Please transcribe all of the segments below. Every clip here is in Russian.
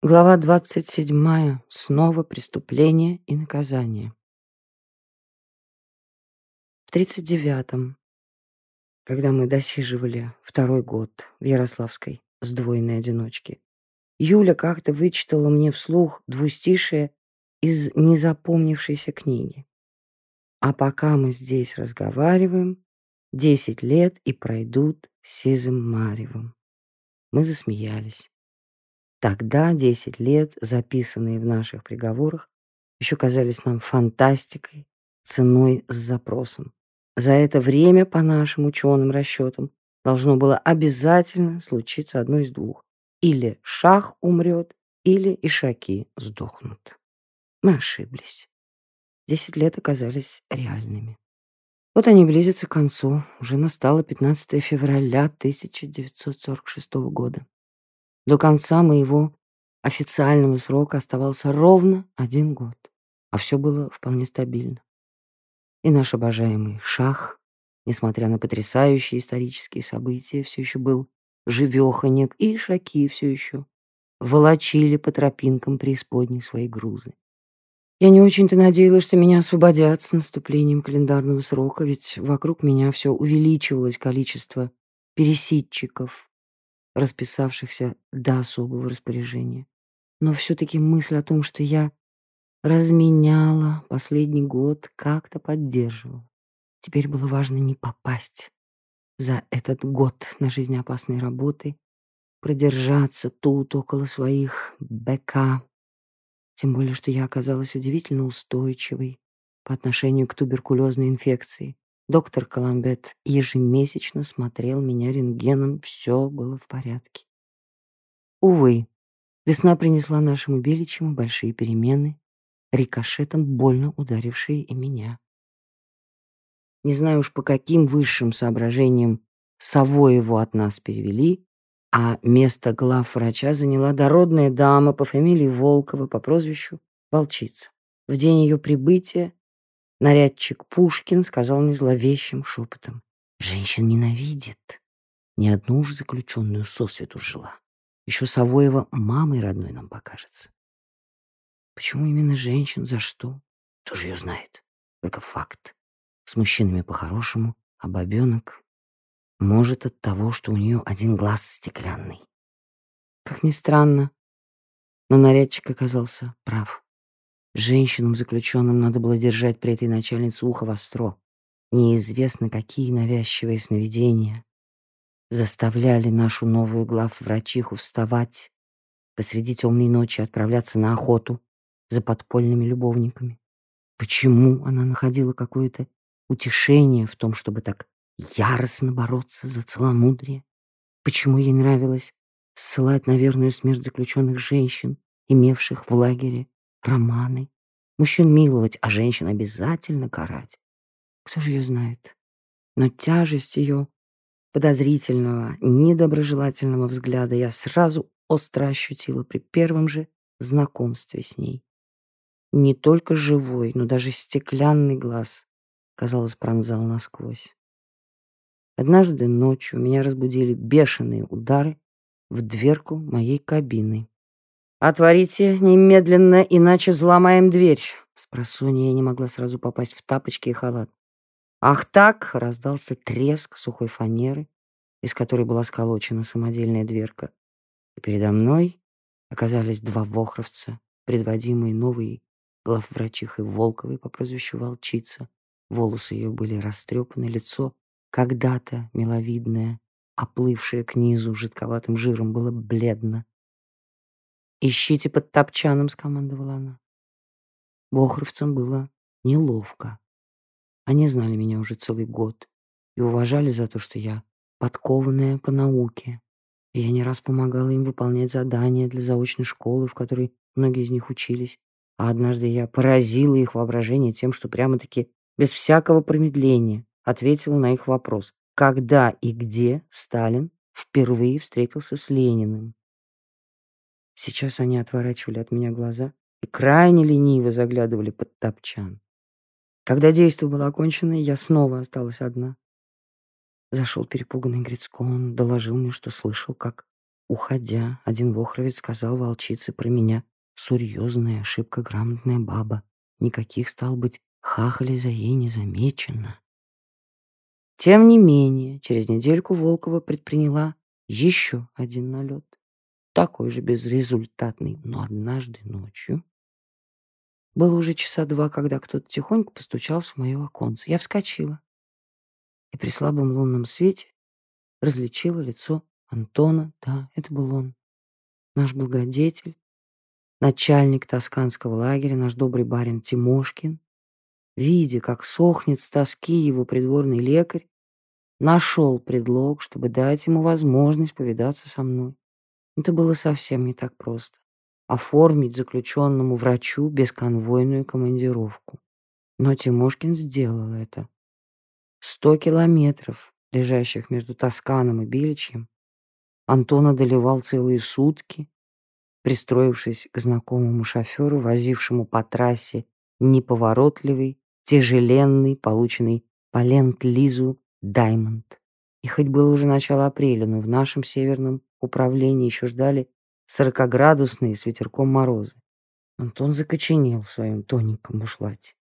Глава 27. Снова преступление и наказание. В 39-м, когда мы досиживали второй год в Ярославской сдвоенной одиночке, Юля как-то вычитала мне вслух двустишие из незапомнившейся книги. А пока мы здесь разговариваем, десять лет и пройдут сизым маревом. Мы засмеялись. Тогда десять лет, записанные в наших приговорах, еще казались нам фантастикой, ценой с запросом. За это время, по нашим ученым расчетам, должно было обязательно случиться одно из двух. Или шах умрет, или ишаки сдохнут. Мы ошиблись. Десять лет оказались реальными. Вот они близятся к концу. Уже настало 15 февраля 1946 года. До конца моего официального срока оставался ровно один год, а все было вполне стабильно. И наш обожаемый шах, несмотря на потрясающие исторические события, все еще был живеханек, и шаки все еще волочили по тропинкам преисподней свои грузы. Я не очень-то надеялась, что меня освободят с наступлением календарного срока, ведь вокруг меня все увеличивалось количество пересидчиков, расписавшихся до особого распоряжения. Но все-таки мысль о том, что я разменяла последний год, как-то поддерживала. Теперь было важно не попасть за этот год на жизнеопасной работы, продержаться тут около своих БК. Тем более, что я оказалась удивительно устойчивой по отношению к туберкулезной инфекции. Доктор Коламбет ежемесячно смотрел меня рентгеном, все было в порядке. Увы, весна принесла нашему Беличему большие перемены, рикошетом больно ударившие и меня. Не знаю уж по каким высшим соображениям Савоеву от нас перевели, а место главврача заняла дородная дама по фамилии Волкова по прозвищу Волчица. В день ее прибытия Нарядчик Пушкин сказал мне зловещим шепотом. Женщин ненавидит. Ни одну уж заключенную сосвету жила. Еще Савоева мамой родной нам покажется. Почему именно женщин? За что? Кто же ее знает? Только факт. С мужчинами по-хорошему, а бабенок может от того, что у нее один глаз стеклянный. Как ни странно, но нарядчик оказался прав. Женщинам, заключенным, надо было держать при этой начальнице ухо востро. Неизвестно, какие навязчивые сновидения заставляли нашу новую главврачиху вставать посреди темной ночи, отправляться на охоту за подпольными любовниками. Почему она находила какое-то утешение в том, чтобы так яростно бороться за целомудрие? Почему ей нравилось ссылать на верную смерть заключенных женщин, имевших в лагере романы. Мужчин миловать, а женщин обязательно карать. Кто же ее знает? Но тяжесть ее подозрительного, недоброжелательного взгляда я сразу остро ощутила при первом же знакомстве с ней. Не только живой, но даже стеклянный глаз, казалось, пронзал насквозь. Однажды ночью меня разбудили бешеные удары в дверку моей кабины. «Отворите немедленно, иначе взломаем дверь». Спросонья я не могла сразу попасть в тапочки и халат. «Ах так!» — раздался треск сухой фанеры, из которой была сколочена самодельная дверка. И передо мной оказались два вохровца, предводимые новой главврачихой Волковой по прозвищу Волчица. Волосы ее были растрепаны, лицо, когда-то миловидное, оплывшее к низу жидковатым жиром, было бледно. «Ищите под топчаном», — скомандовала она. Бохровцам было неловко. Они знали меня уже целый год и уважали за то, что я подкованная по науке. И я не раз помогала им выполнять задания для заочной школы, в которой многие из них учились. А однажды я поразила их воображение тем, что прямо-таки без всякого промедления ответила на их вопрос, когда и где Сталин впервые встретился с Лениным. Сейчас они отворачивали от меня глаза и крайне лениво заглядывали под топчан. Когда действие было окончено, я снова осталась одна. Зашел перепуганный Грицко, он доложил мне, что слышал, как уходя, один вохровец сказал волчице про меня «Серьезная ошибка, грамотная баба. Никаких, стал быть, хахали за ей не замечено». Тем не менее, через недельку Волкова предприняла еще один налет. Такой же безрезультатный, но однажды ночью было уже часа два, когда кто-то тихонько постучался в мое оконце. Я вскочила и при слабом лунном свете различила лицо Антона. Да, это был он, наш благодетель, начальник тосканского лагеря, наш добрый барин Тимошкин. Видя, как сохнет с тоски его придворный лекарь, нашел предлог, чтобы дать ему возможность повидаться со мной. Это было совсем не так просто оформить заключенному врачу бесконвойную командировку. Но Тимошкин сделал это. Сто километров, лежащих между Тосканом и Биличем, Антон одолевал целые сутки, пристроившись к знакомому шоферу, возившему по трассе неповоротливый, тяжеленный, полученный по ленд-лизу Даймонд. И хоть было уже начало апреля, но в нашем северном управлении еще ждали сорокоградусные с ветерком морозы. Антон закоченел в своем тоненьком бушлате.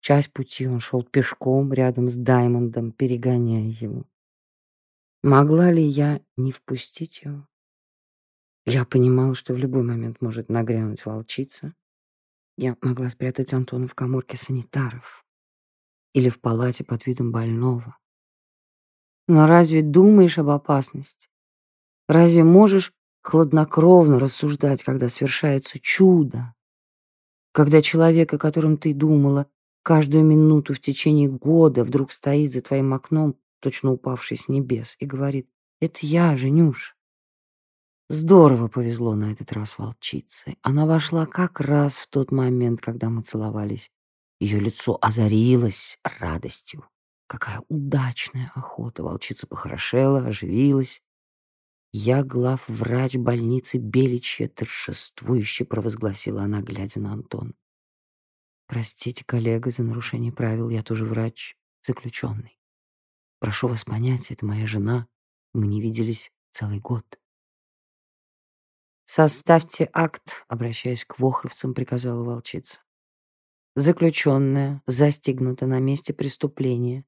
Часть пути он шел пешком рядом с Даймондом, перегоняя его. Могла ли я не впустить его? Я понимала, что в любой момент может нагрянуть волчица. Я могла спрятать Антона в каморке санитаров или в палате под видом больного. Но разве думаешь об опасности? Разве можешь хладнокровно рассуждать, когда свершается чудо, когда человек, о котором ты думала каждую минуту в течение года, вдруг стоит за твоим окном, точно упавший с небес, и говорит «Это я, Женюш». Здорово повезло на этот раз волчице. Она вошла как раз в тот момент, когда мы целовались. Ее лицо озарилось радостью. Какая удачная охота! Волчица похорошела, оживилась. «Я главврач больницы Беличья, торжествующе провозгласила она, глядя на Антона. «Простите, коллега, за нарушение правил, я тоже врач, заключенный. Прошу вас понять, это моя жена, мы не виделись целый год». «Составьте акт», — обращаясь к вохровцам, приказала волчица. Заключенная, застигнута на месте преступления,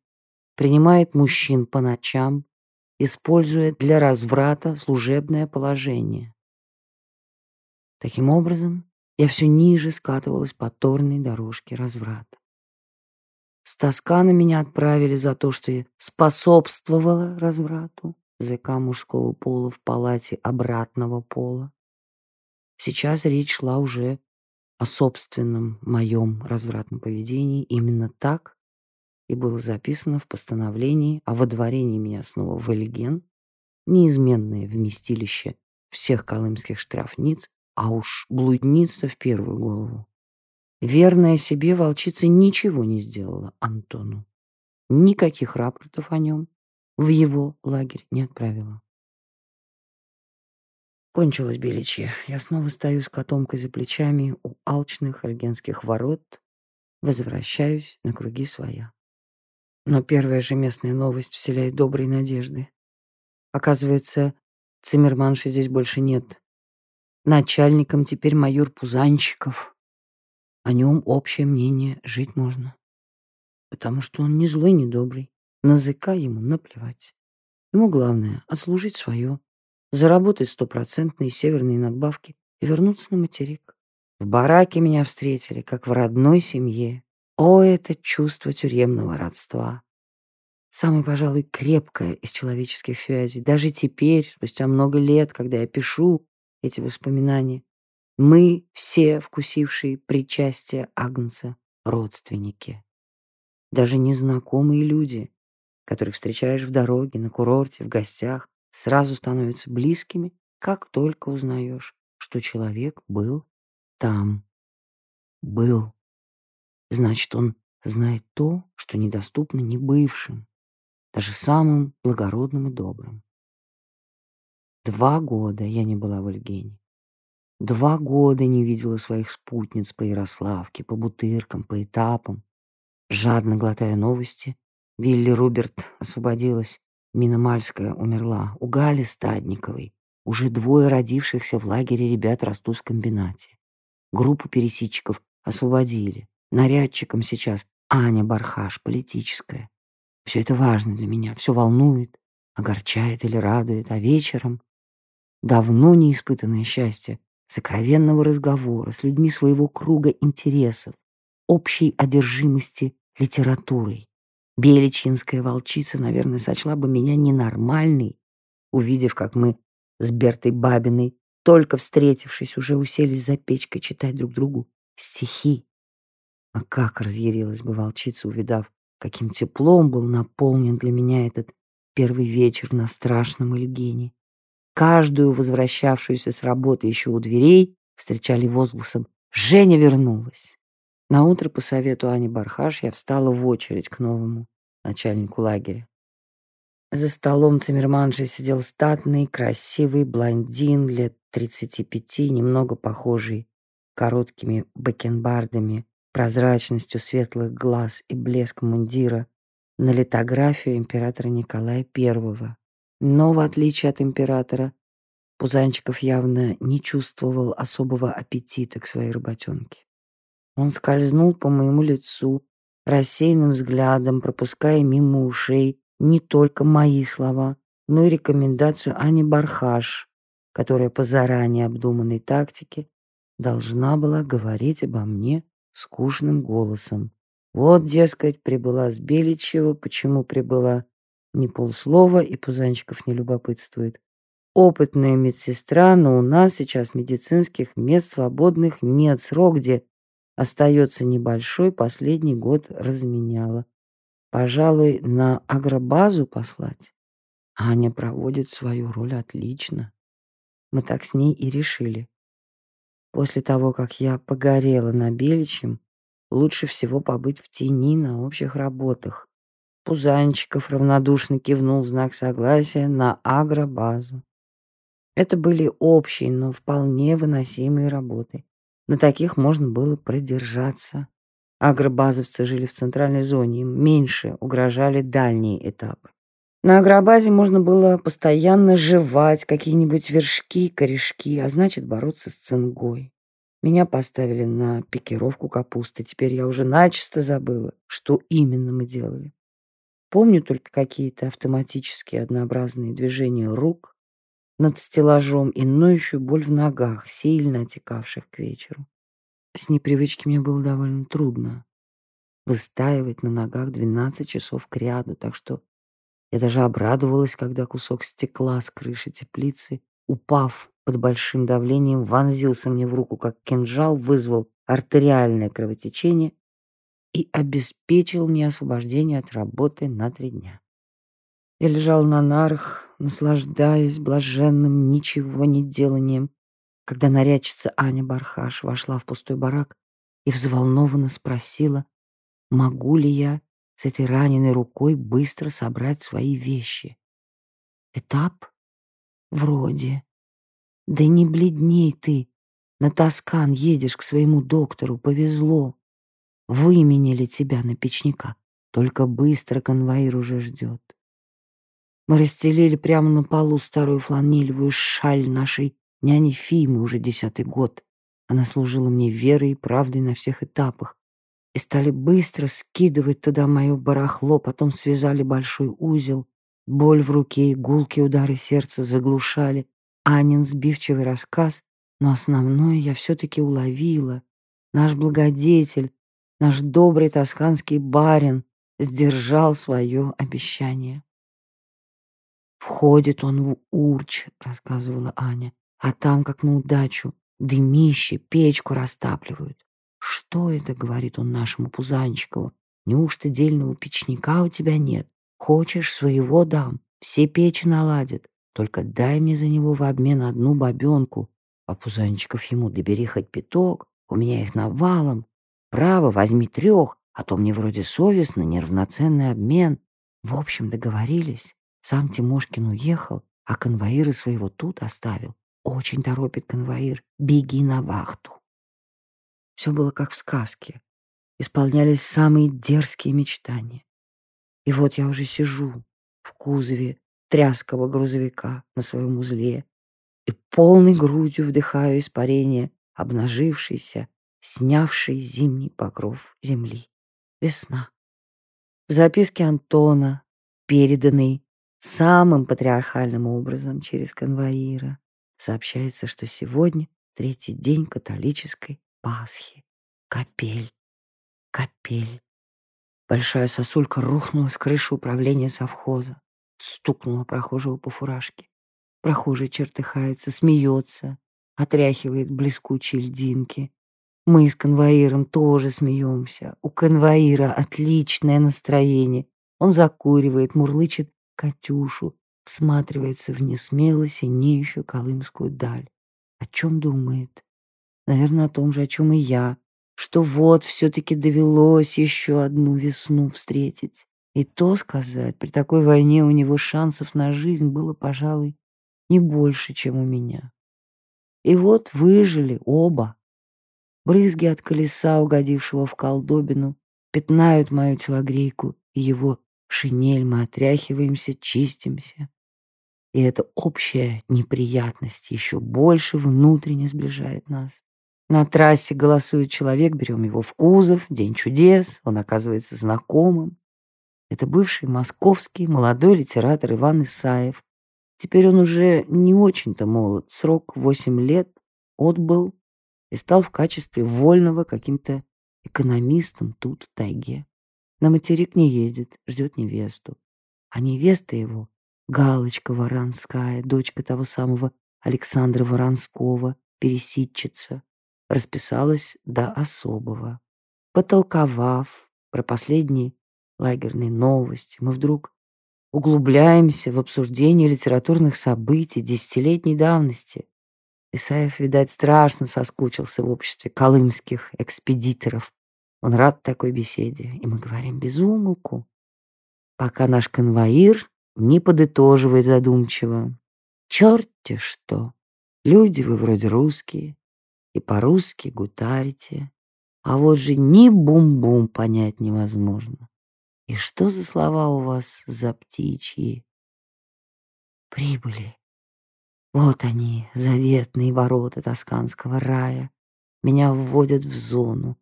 принимает мужчин по ночам используя для разврата служебное положение. Таким образом, я все ниже скатывалась по торной дорожке разврата. С Тоскана меня отправили за то, что я способствовала разврату ЗК мужского пола в палате обратного пола. Сейчас речь шла уже о собственном моем развратном поведении именно так, и было записано в постановлении о водворении меня снова в Эльген, неизменное вместилище всех колымских штрафниц, а уж блудница в первую голову. Верная себе волчица ничего не сделала Антону. Никаких рапортов о нем в его лагерь не отправила. Кончилось беличье. Я снова стою с котомкой за плечами у алчных альгенских ворот, возвращаюсь на круги своя. Но первая же местная новость вселяет добрые надежды. Оказывается, Циммерманши здесь больше нет. Начальником теперь майор Пузанчиков. О нем общее мнение, жить можно. Потому что он не злой, не добрый. На языка ему наплевать. Ему главное — отслужить свое, заработать стопроцентные северные надбавки и вернуться на материк. В бараке меня встретили, как в родной семье. О, это чувство тюремного родства! Самое, пожалуй, крепкое из человеческих связей. Даже теперь, спустя много лет, когда я пишу эти воспоминания, мы все, вкусившие причастие Агнца, родственники. Даже незнакомые люди, которых встречаешь в дороге, на курорте, в гостях, сразу становятся близкими, как только узнаешь, что человек был там. Был. Значит, он знает то, что недоступно не бывшим, даже самым благородным и добрым. Два года я не была в Ольгене. Два года не видела своих спутниц по Ярославке, по Бутыркам, по этапам. Жадно глотая новости, Вилли Руберт освободилась, Мина Мальская умерла, у Гали Стадниковой Уже двое родившихся в лагере ребят растут в комбинате. Группу пересидчиков освободили. Нарядчиком сейчас Аня Бархаш, политическая. Все это важно для меня, все волнует, огорчает или радует, а вечером давно не испытанное счастье сокровенного разговора с людьми своего круга интересов, общей одержимости литературой. Беличинская волчица, наверное, сочла бы меня ненормальной, увидев, как мы с Бертой Бабиной, только встретившись, уже уселись за печкой читать друг другу стихи. А как разъярилась бы волчица, увидав, каким теплом был наполнен для меня этот первый вечер на страшном Ильгене. Каждую возвращавшуюся с работы еще у дверей встречали возгласом «Женя вернулась!». На утро по совету Ани Бархаш я встала в очередь к новому начальнику лагеря. За столом циммерманши сидел статный, красивый блондин лет 35, немного похожий короткими бакенбардами, прозрачностью светлых глаз и блеском мундира на литографию императора Николая I. Но, в отличие от императора, Пузанчиков явно не чувствовал особого аппетита к своей работенке. Он скользнул по моему лицу рассеянным взглядом, пропуская мимо ушей не только мои слова, но и рекомендацию Ани Бархаш, которая по заранее обдуманной тактике должна была говорить обо мне скучным голосом. Вот, дескать, прибыла с Беличева, почему прибыла, ни полслова, и Пузанчиков не любопытствует. Опытная медсестра, но у нас сейчас медицинских мест свободных нет. Срок, где остается небольшой, последний год разменяла. Пожалуй, на агробазу послать. Аня проводит свою роль отлично. Мы так с ней и решили. После того, как я погорела на Беличьем, лучше всего побыть в тени на общих работах. Пузанчиков равнодушно кивнул в знак согласия на агробазу. Это были общие, но вполне выносимые работы. На таких можно было продержаться. Агробазовцы жили в центральной зоне, им меньше угрожали дальние этапы. На агробазе можно было постоянно жевать какие-нибудь вершки, корешки, а значит бороться с цингой. Меня поставили на пикировку капусты. Теперь я уже начисто забыла, что именно мы делали. Помню только какие-то автоматические однообразные движения рук над стеллажом и ноющую боль в ногах, сильно отекавших к вечеру. С непривычки мне было довольно трудно выстаивать на ногах 12 часов к ряду, так что я даже обрадовалась, когда кусок стекла с крыши теплицы, упав под большим давлением, вонзился мне в руку, как кинжал, вызвал артериальное кровотечение и обеспечил мне освобождение от работы на три дня. Я лежал на нарах, наслаждаясь блаженным ничего не деланием, когда нарядчица Аня Бархаш вошла в пустой барак и взволнованно спросила, могу ли я с этой раненой рукой быстро собрать свои вещи. Этап? Вроде. Да не бледней ты. На Тоскан едешь к своему доктору, повезло. Выменили тебя на печника. Только быстро конвоир уже ждет. Мы расстелили прямо на полу старую фланелевую шаль нашей няни Фимы уже десятый год. Она служила мне верой и правдой на всех этапах. И стали быстро скидывать туда мое барахло, потом связали большой узел. Боль в руке и гулкие удары сердца заглушали Анин сбивчивый рассказ, но основное я все-таки уловила. Наш благодетель, наш добрый тосканский барин сдержал свое обещание. «Входит он в Урч», — рассказывала Аня, «а там, как на удачу, дымище, печку растапливают. Что это, — говорит он нашему Пузанчикову, — неужто дельного печника у тебя нет? Хочешь, своего дам, все печи наладят. Только дай мне за него в обмен одну бабенку. А Пузанчиков ему, добери хоть пяток, у меня их навалом. Право, возьми трех, а то мне вроде совестно, неравноценный обмен. В общем, договорились. Сам Тимошкин уехал, а конвоира своего тут оставил. Очень торопит конвоир. Беги на вахту. Все было как в сказке. Исполнялись самые дерзкие мечтания. И вот я уже сижу в кузове тряского грузовика на своем узле. и полной грудью вдыхаю испарение, обнажившийся, снявший зимний покров земли. Весна. В записке Антона, переданной самым патриархальным образом через конвоира, сообщается, что сегодня третий день католической Пасхи. Капель. Капель. Большая сосулька рухнула с крыши управления совхоза, стукнула прохожего по фуражке. Прохожий чертыхается, смеется, отряхивает блескучие льдинки. Мы с конвоиром тоже смеемся. У конвоира отличное настроение. Он закуривает, мурлычет Катюшу, всматривается в несмело синеющую колымскую даль. О чем думает? Наверное, о том же, о чем и я, что вот все-таки довелось еще одну весну встретить. И то сказать, при такой войне у него шансов на жизнь было, пожалуй, не больше, чем у меня. И вот выжили оба. Брызги от колеса, угодившего в колдобину, пятнают мою телогрейку и его шинель. Мы отряхиваемся, чистимся. И эта общая неприятность еще больше внутренне сближает нас. На трассе голосует человек, берем его в кузов, день чудес, он оказывается знакомым. Это бывший московский молодой литератор Иван Исаев, Теперь он уже не очень-то молод, срок восемь лет, отбыл и стал в качестве вольного каким-то экономистом тут, в тайге. На материк не едет, ждет невесту. А невеста его — Галочка Воронская, дочка того самого Александра Воронского, пересидчица, расписалась до особого. Потолковав про последние лагерные новости, мы вдруг углубляемся в обсуждение литературных событий десятилетней давности. Исаев, видать, страшно соскучился в обществе колымских экспедиторов. Он рад такой беседе, и мы говорим без умолку, пока наш конвоир не подытоживает задумчиво. Черт-те что! Люди вы вроде русские, и по-русски гутарите, а вот же ни бум-бум понять невозможно. И что за слова у вас за птичьи? Прибыли. Вот они, заветные ворота тосканского рая. Меня вводят в зону.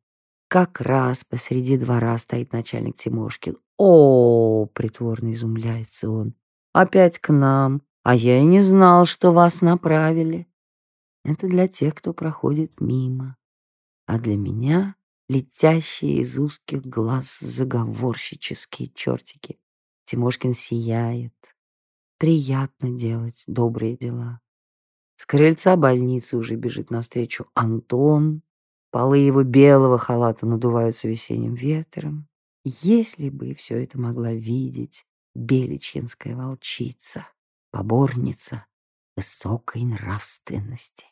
Как раз посреди двора стоит начальник Тимошкин. О, притворно изумляется он. Опять к нам. А я и не знал, что вас направили. Это для тех, кто проходит мимо. А для меня летящие из узких глаз заговорщические чертики. Тимошкин сияет. Приятно делать добрые дела. С крыльца больницы уже бежит навстречу Антон. Полы его белого халата надуваются весенним ветром. Если бы все это могла видеть беличьинская волчица, поборница высокой нравственности.